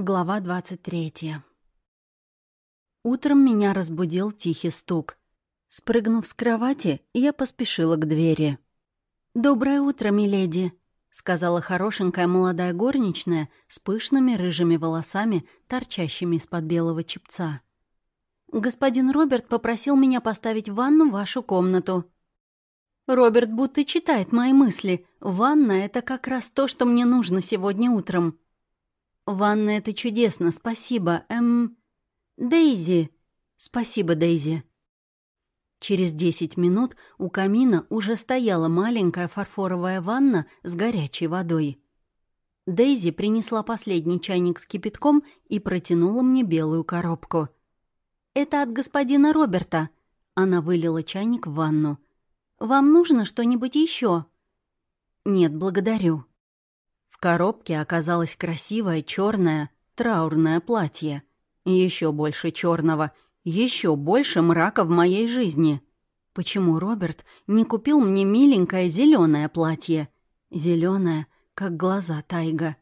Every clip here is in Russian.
Глава 23 Утром меня разбудил тихий стук. Спрыгнув с кровати, я поспешила к двери. «Доброе утро, миледи», — сказала хорошенькая молодая горничная с пышными рыжими волосами, торчащими из-под белого чепца. «Господин Роберт попросил меня поставить в ванну вашу комнату». «Роберт будто читает мои мысли. Ванна — это как раз то, что мне нужно сегодня утром». «Ванна — это чудесно, спасибо. Эм... Дейзи!» «Спасибо, Дейзи». Через десять минут у камина уже стояла маленькая фарфоровая ванна с горячей водой. Дейзи принесла последний чайник с кипятком и протянула мне белую коробку. «Это от господина Роберта». Она вылила чайник в ванну. «Вам нужно что-нибудь еще? «Нет, благодарю». В коробке оказалось красивое черное траурное платье. Еще больше черного, еще больше мрака в моей жизни. Почему Роберт не купил мне миленькое зеленое платье? Зеленое, как глаза Тайга.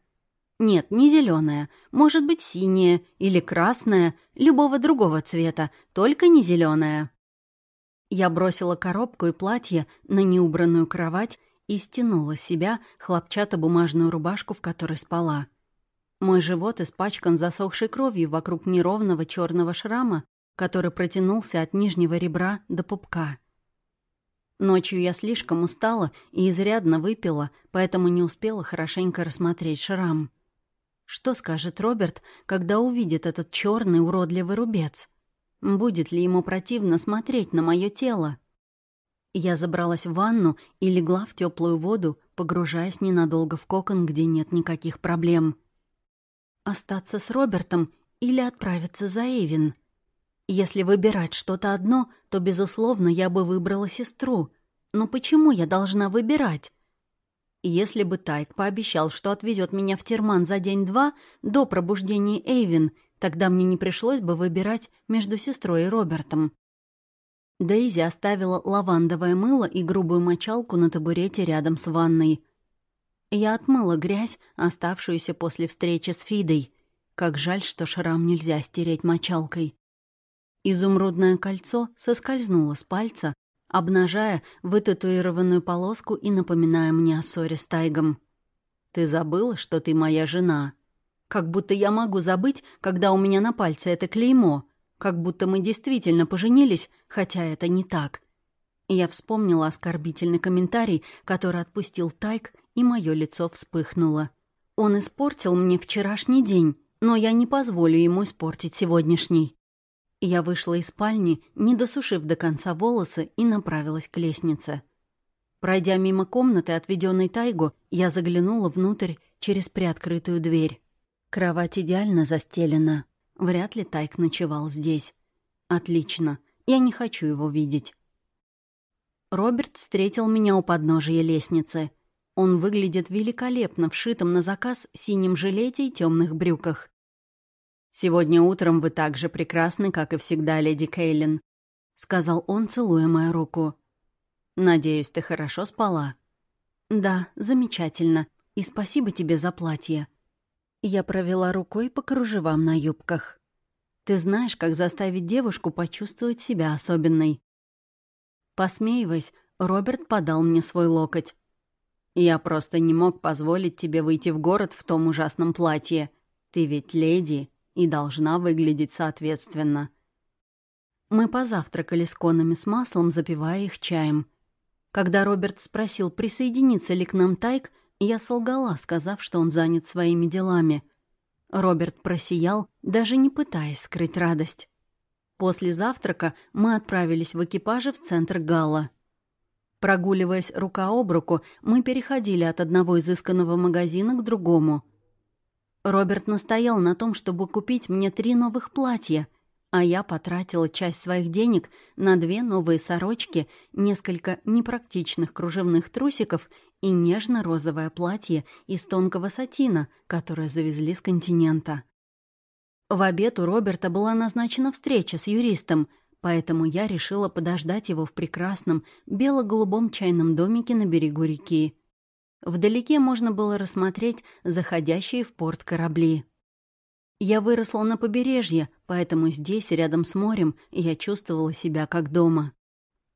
Нет, не зеленое, может быть синее или красное, любого другого цвета, только не зеленое. Я бросила коробку и платье на неубранную кровать и стянула с себя хлопчатобумажную рубашку, в которой спала. Мой живот испачкан засохшей кровью вокруг неровного черного шрама, который протянулся от нижнего ребра до пупка. Ночью я слишком устала и изрядно выпила, поэтому не успела хорошенько рассмотреть шрам. Что скажет Роберт, когда увидит этот черный уродливый рубец? Будет ли ему противно смотреть на мое тело? Я забралась в ванну и легла в теплую воду, погружаясь ненадолго в кокон, где нет никаких проблем. Остаться с Робертом или отправиться за Эйвин? Если выбирать что-то одно, то, безусловно, я бы выбрала сестру. Но почему я должна выбирать? Если бы Тайк пообещал, что отвезет меня в Терман за день-два до пробуждения Эйвин, тогда мне не пришлось бы выбирать между сестрой и Робертом. Дейзи оставила лавандовое мыло и грубую мочалку на табурете рядом с ванной. Я отмыла грязь, оставшуюся после встречи с Фидой. Как жаль, что шрам нельзя стереть мочалкой. Изумрудное кольцо соскользнуло с пальца, обнажая вытатуированную полоску и напоминая мне о ссоре с Тайгом. «Ты забыла, что ты моя жена?» «Как будто я могу забыть, когда у меня на пальце это клеймо», как будто мы действительно поженились, хотя это не так. Я вспомнила оскорбительный комментарий, который отпустил Тайк, и мое лицо вспыхнуло. Он испортил мне вчерашний день, но я не позволю ему испортить сегодняшний. Я вышла из спальни, не досушив до конца волосы, и направилась к лестнице. Пройдя мимо комнаты, отведенной Тайгу, я заглянула внутрь через приоткрытую дверь. Кровать идеально застелена. Вряд ли Тайк ночевал здесь. Отлично. Я не хочу его видеть. Роберт встретил меня у подножия лестницы. Он выглядит великолепно вшитым на заказ синим жилете и темных брюках. «Сегодня утром вы так же прекрасны, как и всегда, леди Кейлин», — сказал он, целуя мою руку. «Надеюсь, ты хорошо спала?» «Да, замечательно. И спасибо тебе за платье», я провела рукой по кружевам на юбках. «Ты знаешь, как заставить девушку почувствовать себя особенной». Посмеиваясь, Роберт подал мне свой локоть. «Я просто не мог позволить тебе выйти в город в том ужасном платье. Ты ведь леди и должна выглядеть соответственно». Мы позавтракали с конами с маслом, запивая их чаем. Когда Роберт спросил, присоединится ли к нам Тайк, я солгала, сказав, что он занят своими делами. Роберт просиял, даже не пытаясь скрыть радость. После завтрака мы отправились в экипаже в центр Гала. Прогуливаясь рука об руку, мы переходили от одного изысканного магазина к другому. Роберт настоял на том, чтобы купить мне три новых платья, а я потратила часть своих денег на две новые сорочки, несколько непрактичных кружевных трусиков и нежно-розовое платье из тонкого сатина, которое завезли с континента. В обед у Роберта была назначена встреча с юристом, поэтому я решила подождать его в прекрасном бело-голубом чайном домике на берегу реки. Вдалеке можно было рассмотреть заходящие в порт корабли. Я выросла на побережье, поэтому здесь, рядом с морем, я чувствовала себя как дома.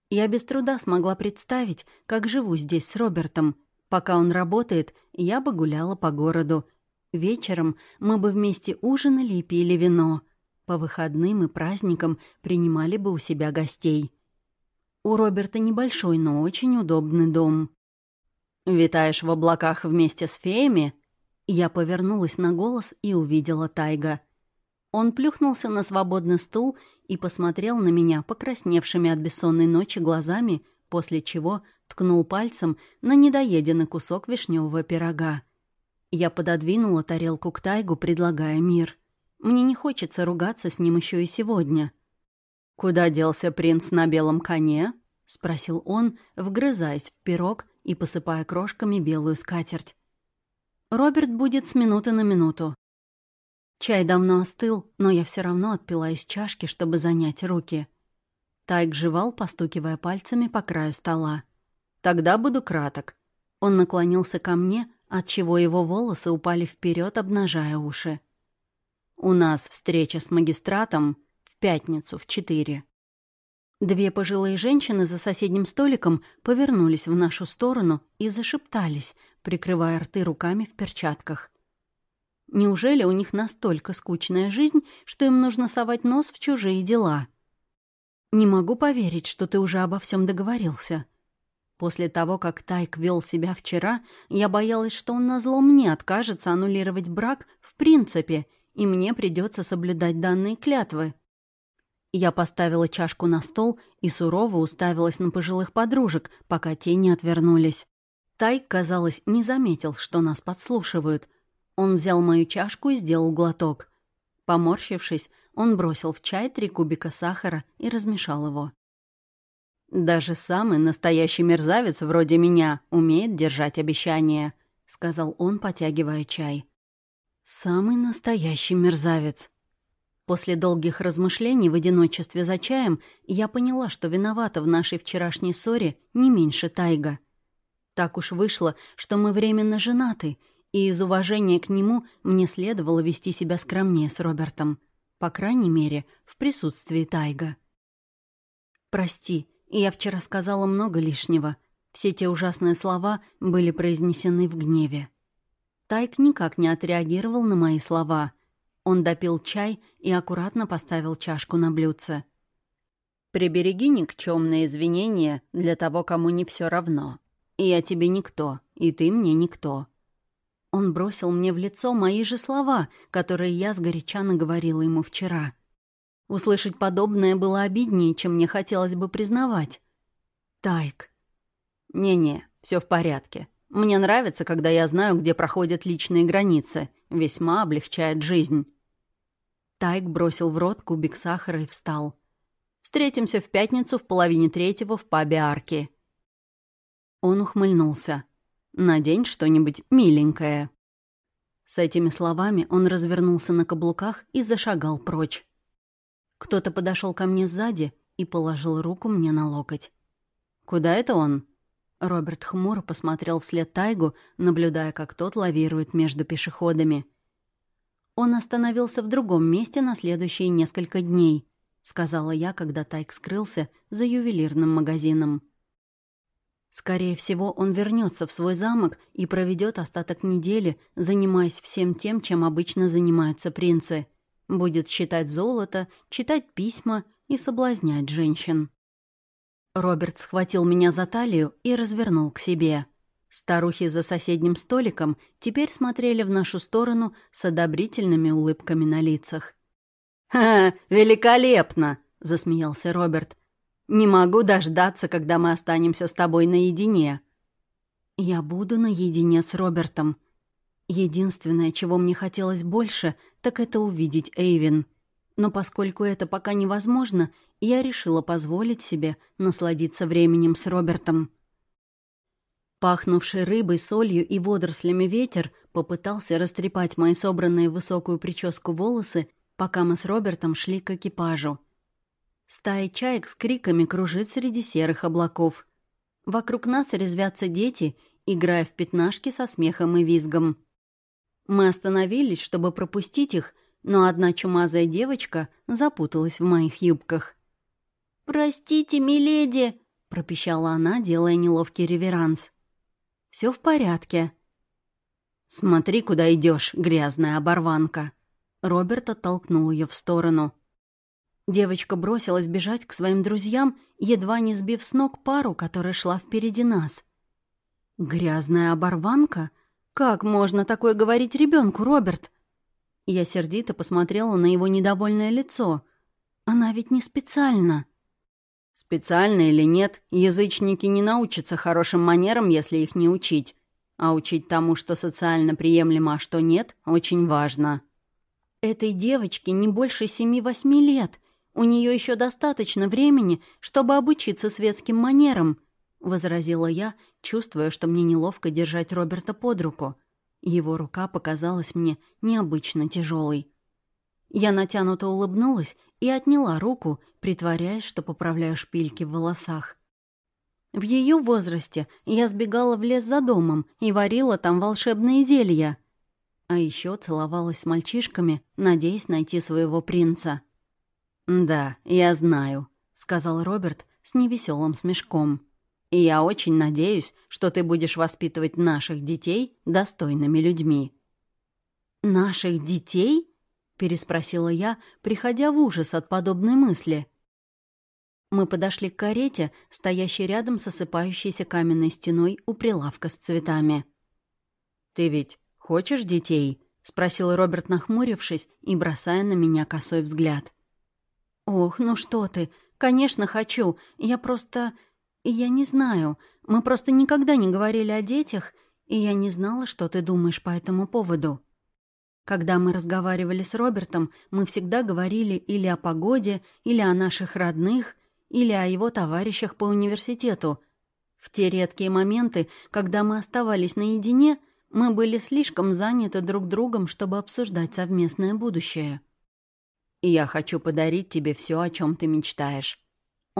Я без труда смогла представить, как живу здесь с Робертом. Пока он работает, я бы гуляла по городу. Вечером мы бы вместе ужинали и пили вино. По выходным и праздникам принимали бы у себя гостей. У Роберта небольшой, но очень удобный дом. «Витаешь в облаках вместе с феями?» Я повернулась на голос и увидела Тайга. Он плюхнулся на свободный стул и посмотрел на меня покрасневшими от бессонной ночи глазами, после чего ткнул пальцем на недоеденный кусок вишневого пирога. Я пододвинула тарелку к Тайгу, предлагая мир. Мне не хочется ругаться с ним еще и сегодня. «Куда делся принц на белом коне?» — спросил он, вгрызаясь в пирог и посыпая крошками белую скатерть. Роберт будет с минуты на минуту. Чай давно остыл, но я все равно отпила из чашки, чтобы занять руки. Тайк жевал, постукивая пальцами по краю стола. «Тогда буду краток». Он наклонился ко мне, отчего его волосы упали вперед, обнажая уши. «У нас встреча с магистратом в пятницу в четыре». Две пожилые женщины за соседним столиком повернулись в нашу сторону и зашептались, прикрывая рты руками в перчатках. Неужели у них настолько скучная жизнь, что им нужно совать нос в чужие дела? Не могу поверить, что ты уже обо всем договорился. После того, как Тайк вел себя вчера, я боялась, что он назло мне откажется аннулировать брак в принципе, и мне придется соблюдать данные клятвы. Я поставила чашку на стол и сурово уставилась на пожилых подружек, пока те не отвернулись. Тайк, казалось, не заметил, что нас подслушивают. Он взял мою чашку и сделал глоток. Поморщившись, он бросил в чай три кубика сахара и размешал его. «Даже самый настоящий мерзавец вроде меня умеет держать обещания», — сказал он, потягивая чай. «Самый настоящий мерзавец», После долгих размышлений в одиночестве за чаем я поняла, что виновата в нашей вчерашней ссоре не меньше Тайга. Так уж вышло, что мы временно женаты, и из уважения к нему мне следовало вести себя скромнее с Робертом. По крайней мере, в присутствии Тайга. «Прости, я вчера сказала много лишнего. Все те ужасные слова были произнесены в гневе». Тайг никак не отреагировал на мои слова — он допил чай и аккуратно поставил чашку на блюдце. «Прибереги никчемные извинения для того, кому не все равно. Я тебе никто, и ты мне никто». Он бросил мне в лицо мои же слова, которые я сгоряча наговорила ему вчера. Услышать подобное было обиднее, чем мне хотелось бы признавать. «Тайк». «Не-не, все в порядке. Мне нравится, когда я знаю, где проходят личные границы. Весьма облегчает жизнь». Тайк бросил в рот кубик сахара и встал. «Встретимся в пятницу в половине третьего в пабе Арки». Он ухмыльнулся. «Надень что-нибудь миленькое». С этими словами он развернулся на каблуках и зашагал прочь. Кто-то подошел ко мне сзади и положил руку мне на локоть. «Куда это он?» Роберт хмуро посмотрел вслед Тайгу, наблюдая, как тот лавирует между пешеходами. «Он остановился в другом месте на следующие несколько дней», — сказала я, когда Тайг скрылся за ювелирным магазином. «Скорее всего, он вернется в свой замок и проведет остаток недели, занимаясь всем тем, чем обычно занимаются принцы. Будет считать золото, читать письма и соблазнять женщин». Роберт схватил меня за талию и развернул к себе. Старухи за соседним столиком теперь смотрели в нашу сторону с одобрительными улыбками на лицах. «Ха, великолепно!» — засмеялся Роберт. «Не могу дождаться, когда мы останемся с тобой наедине». «Я буду наедине с Робертом. Единственное, чего мне хотелось больше, так это увидеть Эйвин. Но поскольку это пока невозможно, я решила позволить себе насладиться временем с Робертом. Пахнувший рыбой, солью и водорослями ветер попытался растрепать мои собранные в высокую прическу волосы, пока мы с Робертом шли к экипажу. Стая чаек с криками кружит среди серых облаков. Вокруг нас резвятся дети, играя в пятнашки со смехом и визгом. Мы остановились, чтобы пропустить их, но одна чумазая девочка запуталась в моих юбках. «Простите, миледи!» — пропищала она, делая неловкий реверанс. Все в порядке». «Смотри, куда идешь, грязная оборванка!» Роберт оттолкнул ее в сторону. Девочка бросилась бежать к своим друзьям, едва не сбив с ног пару, которая шла впереди нас. «Грязная оборванка? Как можно такое говорить ребенку, Роберт?» Я сердито посмотрела на его недовольное лицо. «Она ведь не специально». Специально или нет, язычники не научатся хорошим манерам, если их не учить. А учить тому, что социально приемлемо, а что нет, очень важно. Этой девочке не больше семи-восьми лет. У нее еще достаточно времени, чтобы обучиться светским манерам, — возразила я, чувствуя, что мне неловко держать Роберта под руку. Его рука показалась мне необычно тяжелой. Я натянуто улыбнулась и отняла руку, притворяясь, что поправляю шпильки в волосах. В ее возрасте я сбегала в лес за домом и варила там волшебные зелья. А еще целовалась с мальчишками, надеясь найти своего принца. «Да, я знаю», — сказал Роберт с невеселым смешком. «И я очень надеюсь, что ты будешь воспитывать наших детей достойными людьми». «Наших детей?» переспросила я, приходя в ужас от подобной мысли. Мы подошли к карете, стоящей рядом с осыпающейся каменной стеной у прилавка с цветами. «Ты ведь хочешь детей?» — спросил Роберт, нахмурившись и бросая на меня косой взгляд. «Ох, ну что ты! Конечно, хочу. Я просто... Я не знаю. Мы просто никогда не говорили о детях, и я не знала, что ты думаешь по этому поводу». Когда мы разговаривали с Робертом, мы всегда говорили или о погоде, или о наших родных, или о его товарищах по университету. В те редкие моменты, когда мы оставались наедине, мы были слишком заняты друг другом, чтобы обсуждать совместное будущее. «И я хочу подарить тебе все, о чем ты мечтаешь».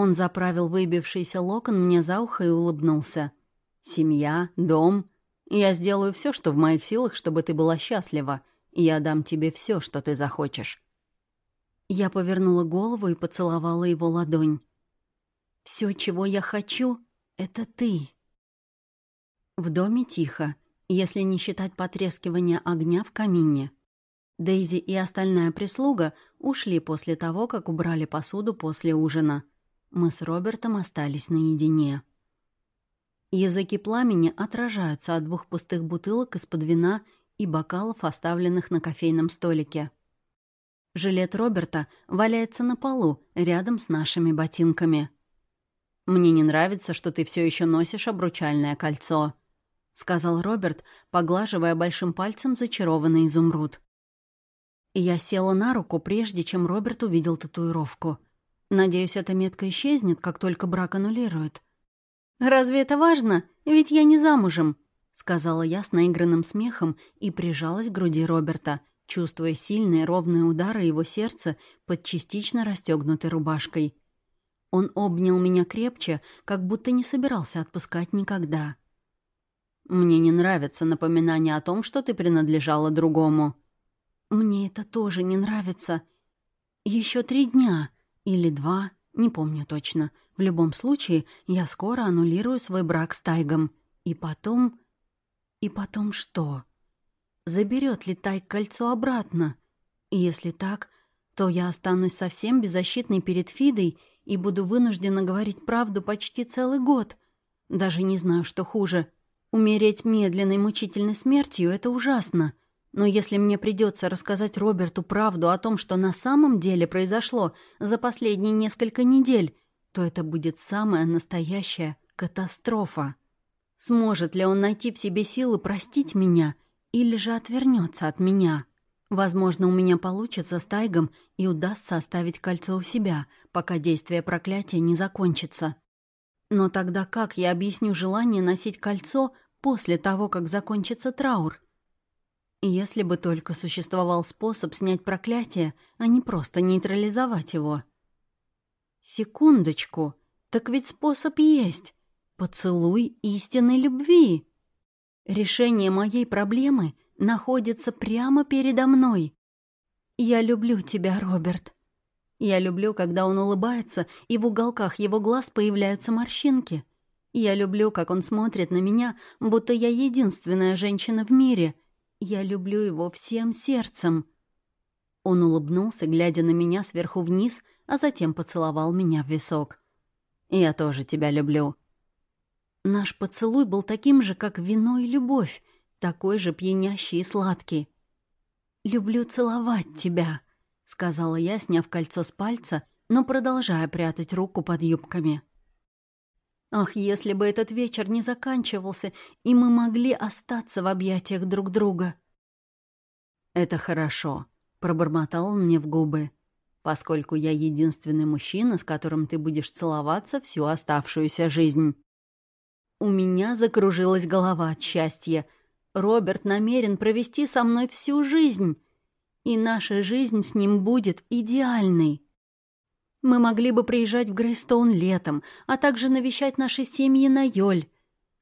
Он заправил выбившийся локон мне за ухо и улыбнулся. «Семья, дом. Я сделаю все, что в моих силах, чтобы ты была счастлива. Я дам тебе все, что ты захочешь». Я повернула голову и поцеловала его ладонь. Все, чего я хочу, — это ты». В доме тихо, если не считать потрескивания огня в камине. Дейзи и остальная прислуга ушли после того, как убрали посуду после ужина. Мы с Робертом остались наедине. Языки пламени отражаются от двух пустых бутылок из-под вина и бокалов, оставленных на кофейном столике. Жилет Роберта валяется на полу, рядом с нашими ботинками. «Мне не нравится, что ты все еще носишь обручальное кольцо», — сказал Роберт, поглаживая большим пальцем зачарованный изумруд. Я села на руку, прежде чем Роберт увидел татуировку. Надеюсь, эта метка исчезнет, как только брак аннулируют. «Разве это важно? Ведь я не замужем», — сказала я с наигранным смехом и прижалась к груди Роберта, чувствуя сильные ровные удары его сердца под частично расстегнутой рубашкой. Он обнял меня крепче, как будто не собирался отпускать никогда. «Мне не нравится напоминание о том, что ты принадлежала другому». «Мне это тоже не нравится. Еще три дня или два, не помню точно. В любом случае, я скоро аннулирую свой брак с Тайгом. И потом...» И потом что? Заберет ли Тайк кольцо обратно? И если так, то я останусь совсем беззащитной перед Фидой и буду вынуждена говорить правду почти целый год. Даже не знаю, что хуже. Умереть медленной мучительной смертью — это ужасно. Но если мне придется рассказать Роберту правду о том, что на самом деле произошло за последние несколько недель, то это будет самая настоящая катастрофа. Сможет ли он найти в себе силы простить меня или же отвернется от меня? Возможно, у меня получится с Тайгом и удастся оставить кольцо у себя, пока действие проклятия не закончится. Но тогда как я объясню желание носить кольцо после того, как закончится траур? Если бы только существовал способ снять проклятие, а не просто нейтрализовать его. Секундочку, так ведь способ есть. Поцелуй истинной любви. Решение моей проблемы находится прямо передо мной. «Я люблю тебя, Роберт. Я люблю, когда он улыбается, и в уголках его глаз появляются морщинки. Я люблю, как он смотрит на меня, будто я единственная женщина в мире. Я люблю его всем сердцем». Он улыбнулся, глядя на меня сверху вниз, а затем поцеловал меня в висок. «Я тоже тебя люблю». Наш поцелуй был таким же, как вино и любовь, такой же пьянящий и сладкий. «Люблю целовать тебя», — сказала я, сняв кольцо с пальца, но продолжая прятать руку под юбками. Ах, если бы этот вечер не заканчивался, и мы могли остаться в объятиях друг друга. «Это хорошо», — пробормотал он мне в губы, «поскольку я единственный мужчина, с которым ты будешь целоваться всю оставшуюся жизнь». У меня закружилась голова от счастья — Роберт намерен провести со мной всю жизнь, и наша жизнь с ним будет идеальной. Мы могли бы приезжать в Грейстоун летом, а также навещать наши семьи на Йоль.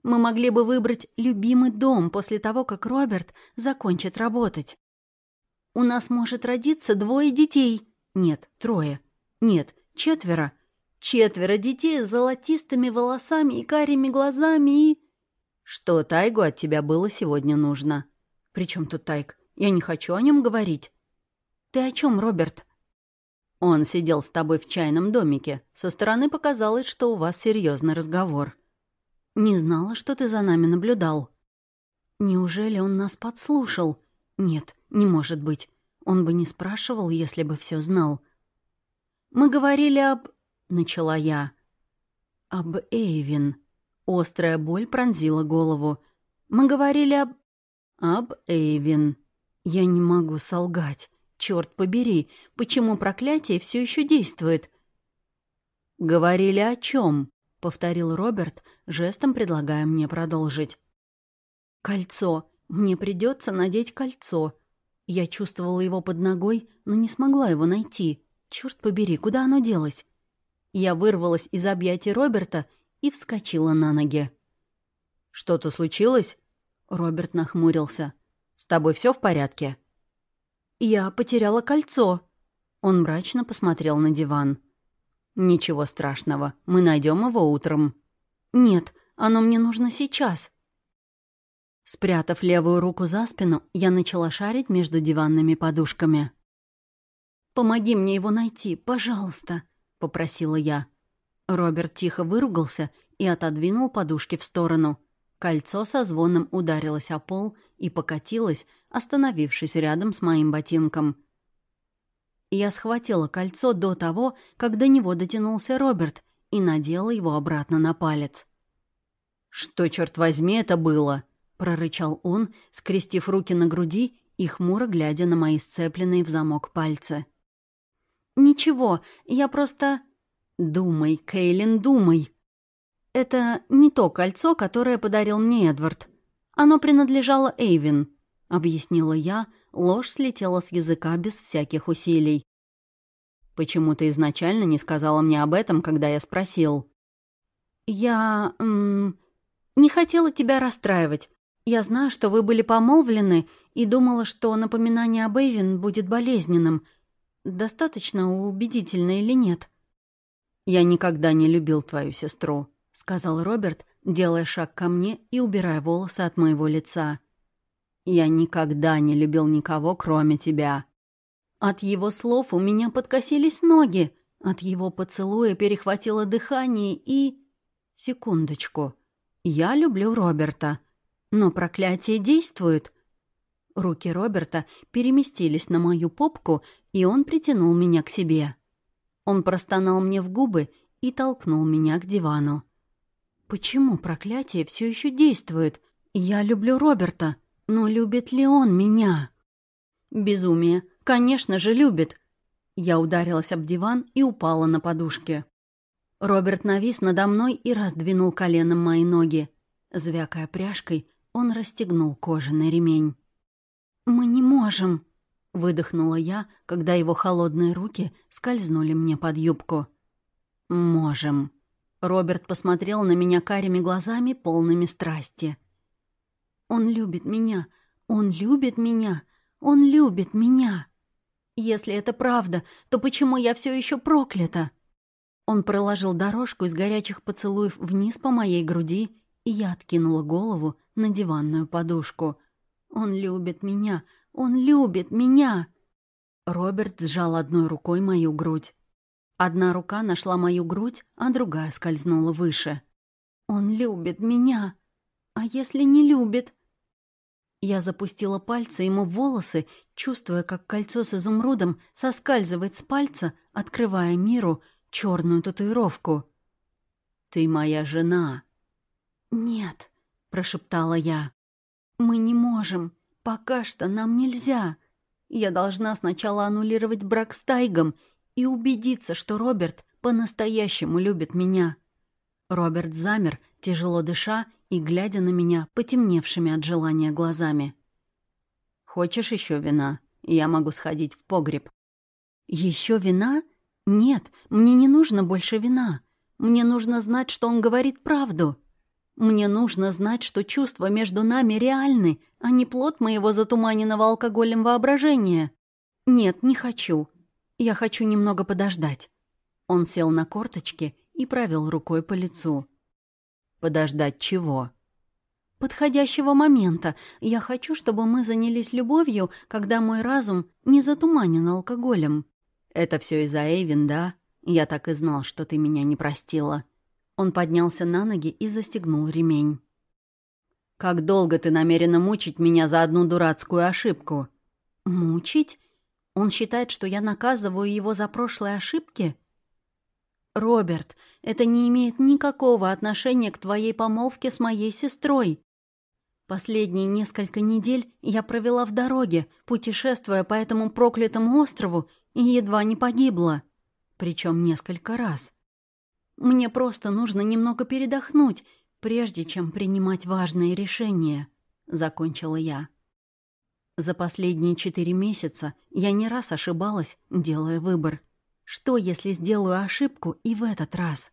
Мы могли бы выбрать любимый дом после того, как Роберт закончит работать. У нас может родиться двое детей. Нет, трое. Нет, четверо. Четверо детей с золотистыми волосами и карими глазами и что Тайгу от тебя было сегодня нужно. Причем тут Тайг? Я не хочу о нем говорить. Ты о чем, Роберт? Он сидел с тобой в чайном домике. Со стороны показалось, что у вас серьезный разговор. Не знала, что ты за нами наблюдал. Неужели он нас подслушал? Нет, не может быть. Он бы не спрашивал, если бы все знал. Мы говорили об... Начала я. Об Эйвин. Острая боль пронзила голову. «Мы говорили об...» «Об Эйвин. Я не могу солгать. Черт побери, почему проклятие все еще действует?» «Говорили о чем? повторил Роберт, жестом предлагая мне продолжить. «Кольцо. Мне придется надеть кольцо. Я чувствовала его под ногой, но не смогла его найти. Черт побери, куда оно делось?» Я вырвалась из объятий Роберта и вскочила на ноги. «Что-то случилось?» Роберт нахмурился. «С тобой все в порядке?» «Я потеряла кольцо». Он мрачно посмотрел на диван. «Ничего страшного, мы найдем его утром». «Нет, оно мне нужно сейчас». Спрятав левую руку за спину, я начала шарить между диванными подушками. «Помоги мне его найти, пожалуйста», — попросила я. Роберт тихо выругался и отодвинул подушки в сторону. Кольцо со звоном ударилось о пол и покатилось, остановившись рядом с моим ботинком. Я схватила кольцо до того, как до него дотянулся Роберт, и надела его обратно на палец. «Что, черт возьми, это было?» — прорычал он, скрестив руки на груди и хмуро глядя на мои сцепленные в замок пальцы. «Ничего, я просто...» «Думай, Кейлин, думай. Это не то кольцо, которое подарил мне Эдвард. Оно принадлежало Эйвин», — объяснила я, ложь слетела с языка без всяких усилий. «Почему ты изначально не сказала мне об этом, когда я спросил?» «Я... М не хотела тебя расстраивать. Я знаю, что вы были помолвлены, и думала, что напоминание об Эйвин будет болезненным. Достаточно убедительно или нет?» «Я никогда не любил твою сестру», — сказал Роберт, делая шаг ко мне и убирая волосы от моего лица. «Я никогда не любил никого, кроме тебя». От его слов у меня подкосились ноги, от его поцелуя перехватило дыхание и... Секундочку. Я люблю Роберта. Но проклятие действует. Руки Роберта переместились на мою попку, и он притянул меня к себе. Он простонал мне в губы и толкнул меня к дивану. «Почему проклятие все еще действует? Я люблю Роберта, но любит ли он меня?» «Безумие. Конечно же, любит». Я ударилась об диван и упала на подушке. Роберт навис надо мной и раздвинул коленом мои ноги. Звякая пряжкой, он расстегнул кожаный ремень. «Мы не можем», — выдохнула я, когда его холодные руки скользнули мне под юбку. «Можем». Роберт посмотрел на меня карими глазами, полными страсти. «Он любит меня! Он любит меня! Он любит меня!» Если это правда, то почему я все еще проклята? Он проложил дорожку из горячих поцелуев вниз по моей груди, и я откинула голову на диванную подушку. Он любит меня, он любит меня. Роберт сжал одной рукой мою грудь. Одна рука нашла мою грудь, а другая скользнула выше. Он любит меня. А если не любит? Я запустила пальцы ему в волосы, чувствуя, как кольцо с изумрудом соскальзывает с пальца, открывая миру черную татуировку. «Ты моя жена». «Нет», — прошептала я. «Мы не можем. Пока что нам нельзя. Я должна сначала аннулировать брак с Тайгом и убедиться, что Роберт по-настоящему любит меня». Роберт замер, тяжело дыша и глядя на меня потемневшими от желания глазами. «Хочешь еще вина? Я могу сходить в погреб». Еще вина? Нет, мне не нужно больше вина. Мне нужно знать, что он говорит правду. Мне нужно знать, что чувства между нами реальны, а не плод моего затуманенного алкоголем воображения. Нет, не хочу. Я хочу немного подождать». Он сел на корточки и провел рукой по лицу. Подождать чего? Подходящего момента. Я хочу, чтобы мы занялись любовью, когда мой разум не затуманен алкоголем. Это все из-за Эйвин, да? Я так и знал, что ты меня не простила. Он поднялся на ноги и застегнул ремень. «Как долго ты намерена мучить меня за одну дурацкую ошибку?» «Мучить? Он считает, что я наказываю его за прошлые ошибки?» «Роберт, это не имеет никакого отношения к твоей помолвке с моей сестрой. Последние несколько недель я провела в дороге, путешествуя по этому проклятому острову, и едва не погибла. Причем несколько раз. Мне просто нужно немного передохнуть, прежде чем принимать важные решения», — закончила я. За последние четыре месяца я не раз ошибалась, делая выбор — что, если сделаю ошибку и в этот раз?